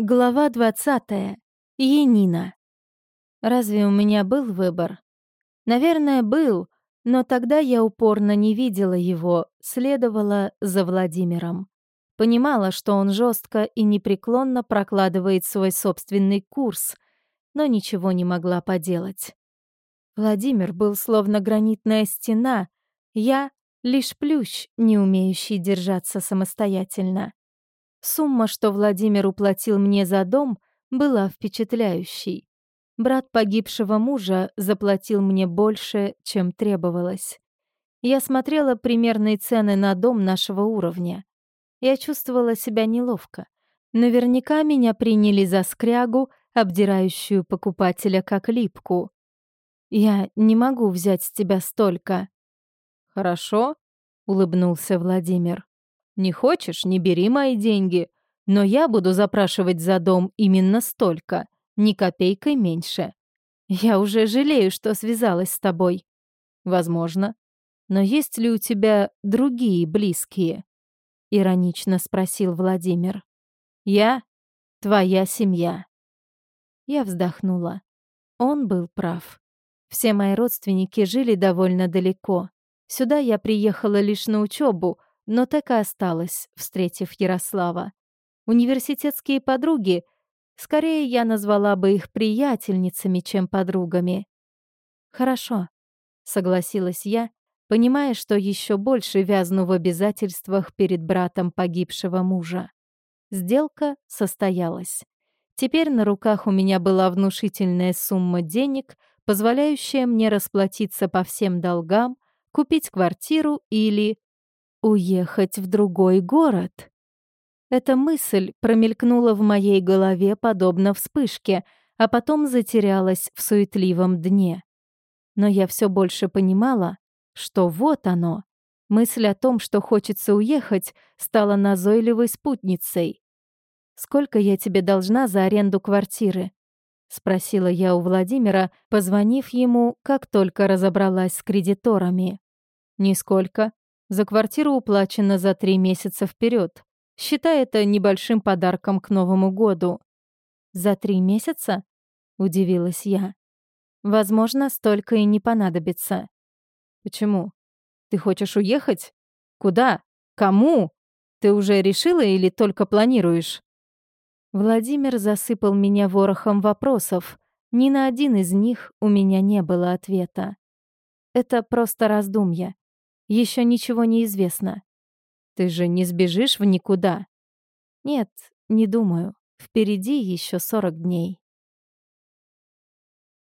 Глава 20. Енина. Разве у меня был выбор? Наверное, был, но тогда я упорно не видела его, следовала за Владимиром. Понимала, что он жестко и непреклонно прокладывает свой собственный курс, но ничего не могла поделать. Владимир был словно гранитная стена, я — лишь плющ, не умеющий держаться самостоятельно. Сумма, что Владимир уплатил мне за дом, была впечатляющей. Брат погибшего мужа заплатил мне больше, чем требовалось. Я смотрела примерные цены на дом нашего уровня. Я чувствовала себя неловко. Наверняка меня приняли за скрягу, обдирающую покупателя как липку. «Я не могу взять с тебя столько». «Хорошо», — улыбнулся Владимир. Не хочешь, не бери мои деньги, но я буду запрашивать за дом именно столько, ни копейкой меньше. Я уже жалею, что связалась с тобой. Возможно. Но есть ли у тебя другие близкие? Иронично спросил Владимир. Я — твоя семья. Я вздохнула. Он был прав. Все мои родственники жили довольно далеко. Сюда я приехала лишь на учебу, но так и осталась, встретив Ярослава. Университетские подруги, скорее я назвала бы их приятельницами, чем подругами. «Хорошо», — согласилась я, понимая, что еще больше вязну в обязательствах перед братом погибшего мужа. Сделка состоялась. Теперь на руках у меня была внушительная сумма денег, позволяющая мне расплатиться по всем долгам, купить квартиру или Уехать в другой город? Эта мысль промелькнула в моей голове подобно вспышке, а потом затерялась в суетливом дне. Но я все больше понимала, что вот оно. Мысль о том, что хочется уехать, стала назойливой спутницей. «Сколько я тебе должна за аренду квартиры?» — спросила я у Владимира, позвонив ему, как только разобралась с кредиторами. «Нисколько», за квартиру уплачено за три месяца вперед. Считай это небольшим подарком к Новому году. За три месяца? Удивилась я. Возможно, столько и не понадобится. Почему? Ты хочешь уехать? Куда? Кому? Ты уже решила или только планируешь? Владимир засыпал меня ворохом вопросов. Ни на один из них у меня не было ответа. Это просто раздумья. Еще ничего не известно. Ты же не сбежишь в никуда? Нет, не думаю. Впереди еще 40 дней.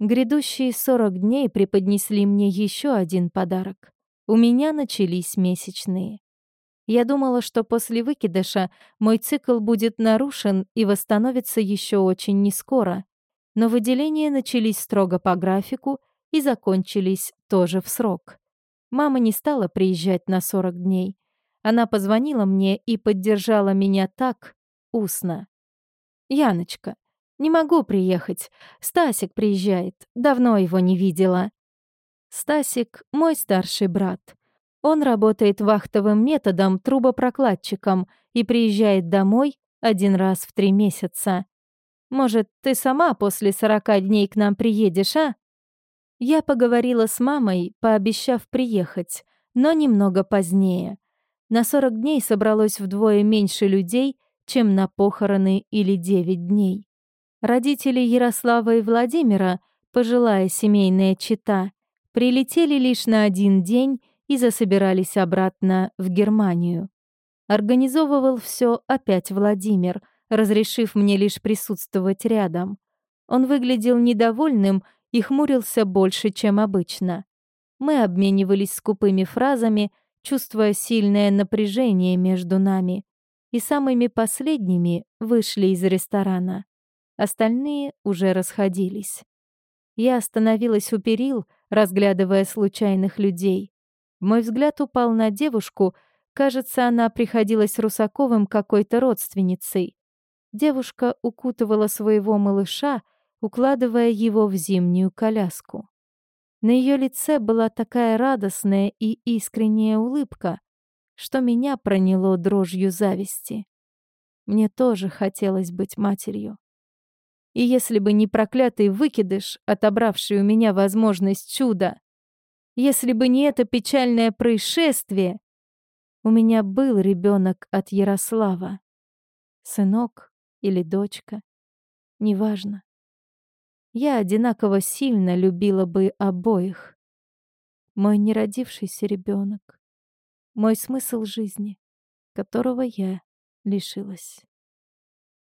Грядущие 40 дней преподнесли мне еще один подарок. У меня начались месячные. Я думала, что после выкидыша мой цикл будет нарушен и восстановится еще очень нескоро, но выделения начались строго по графику и закончились тоже в срок. Мама не стала приезжать на 40 дней. Она позвонила мне и поддержала меня так, устно. «Яночка, не могу приехать. Стасик приезжает. Давно его не видела». Стасик — мой старший брат. Он работает вахтовым методом трубопрокладчиком и приезжает домой один раз в три месяца. Может, ты сама после сорока дней к нам приедешь, а? Я поговорила с мамой, пообещав приехать, но немного позднее. На 40 дней собралось вдвое меньше людей, чем на похороны или 9 дней. Родители Ярослава и Владимира, пожилая семейная чита, прилетели лишь на один день и засобирались обратно в Германию. Организовывал все опять Владимир, разрешив мне лишь присутствовать рядом. Он выглядел недовольным и хмурился больше, чем обычно. Мы обменивались скупыми фразами, чувствуя сильное напряжение между нами, и самыми последними вышли из ресторана. Остальные уже расходились. Я остановилась у перил, разглядывая случайных людей. Мой взгляд упал на девушку, кажется, она приходилась Русаковым какой-то родственницей. Девушка укутывала своего малыша, укладывая его в зимнюю коляску. На ее лице была такая радостная и искренняя улыбка, что меня проняло дрожью зависти. Мне тоже хотелось быть матерью. И если бы не проклятый выкидыш, отобравший у меня возможность чуда, если бы не это печальное происшествие, у меня был ребенок от Ярослава. Сынок или дочка, неважно. Я одинаково сильно любила бы обоих. Мой неродившийся ребенок, мой смысл жизни, которого я лишилась.